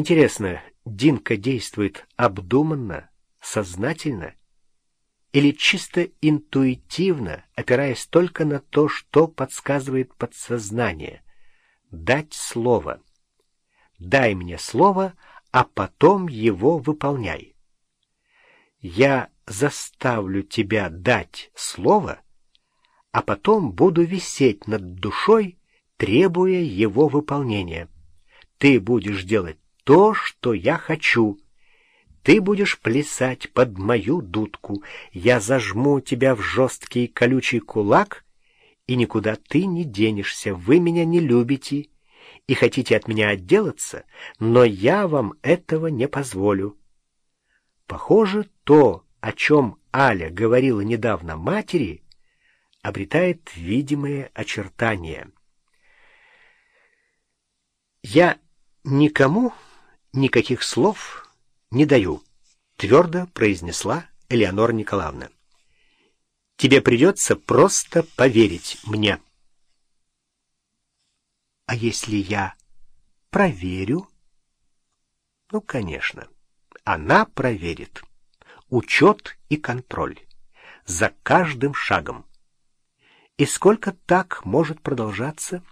Интересно, Динка действует обдуманно, сознательно или чисто интуитивно, опираясь только на то, что подсказывает подсознание? Дать слово. Дай мне слово, а потом его выполняй. Я заставлю тебя дать слово, а потом буду висеть над душой, требуя его выполнения. Ты будешь делать то, что я хочу. Ты будешь плясать под мою дудку. Я зажму тебя в жесткий колючий кулак, и никуда ты не денешься. Вы меня не любите и хотите от меня отделаться, но я вам этого не позволю. Похоже, то, о чем Аля говорила недавно матери, обретает видимые очертания. Я никому никаких слов не даю, твердо произнесла Элеонора Николаевна. Тебе придется просто поверить мне. А если я проверю? Ну, конечно, она проверит. Учет и контроль. За каждым шагом. И сколько так может продолжаться?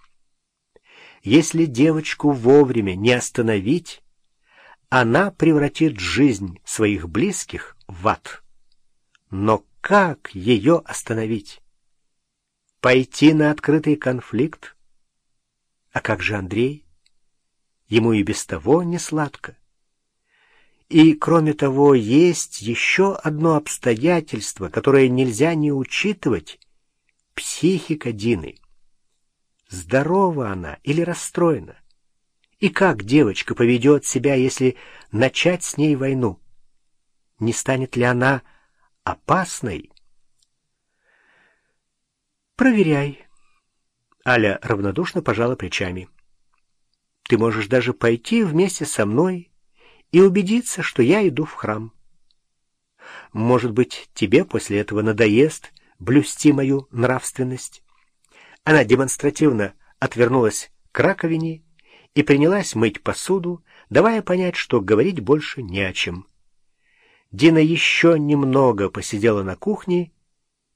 Если девочку вовремя не остановить, она превратит жизнь своих близких в ад. Но как ее остановить? Пойти на открытый конфликт? А как же Андрей? Ему и без того не сладко. И, кроме того, есть еще одно обстоятельство, которое нельзя не учитывать — психика Дины. Здорова она или расстроена? И как девочка поведет себя, если начать с ней войну? Не станет ли она опасной? Проверяй. Аля равнодушно пожала плечами. Ты можешь даже пойти вместе со мной и убедиться, что я иду в храм. Может быть, тебе после этого надоест блюсти мою нравственность? Она демонстративно отвернулась к раковине и принялась мыть посуду, давая понять, что говорить больше не о чем. Дина еще немного посидела на кухне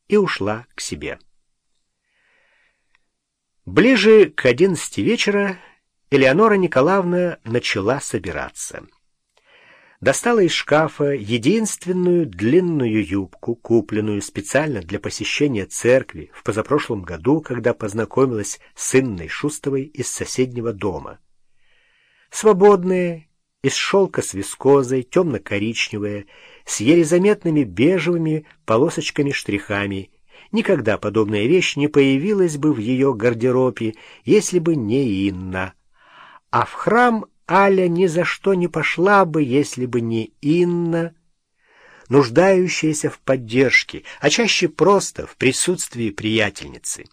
и ушла к себе. Ближе к одиннадцати вечера Элеонора Николаевна начала собираться. Достала из шкафа единственную длинную юбку, купленную специально для посещения церкви в позапрошлом году, когда познакомилась с Инной Шустовой из соседнего дома. Свободная, из шелка с вискозой, темно-коричневая, с еле заметными бежевыми полосочками-штрихами. Никогда подобная вещь не появилась бы в ее гардеробе, если бы не Инна а в храм Аля ни за что не пошла бы, если бы не Инна, нуждающаяся в поддержке, а чаще просто в присутствии приятельницы.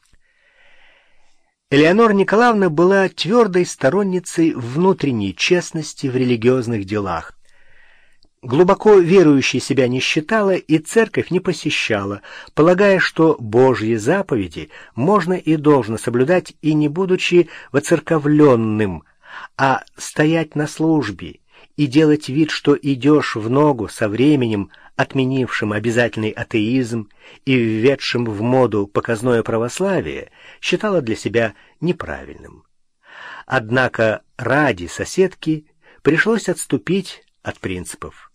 Элеонора Николаевна была твердой сторонницей внутренней честности в религиозных делах. Глубоко верующей себя не считала и церковь не посещала, полагая, что Божьи заповеди можно и должно соблюдать и не будучи воцерковленным, а стоять на службе и делать вид, что идешь в ногу со временем, отменившим обязательный атеизм и введшим в моду показное православие, считала для себя неправильным. Однако ради соседки пришлось отступить от принципов.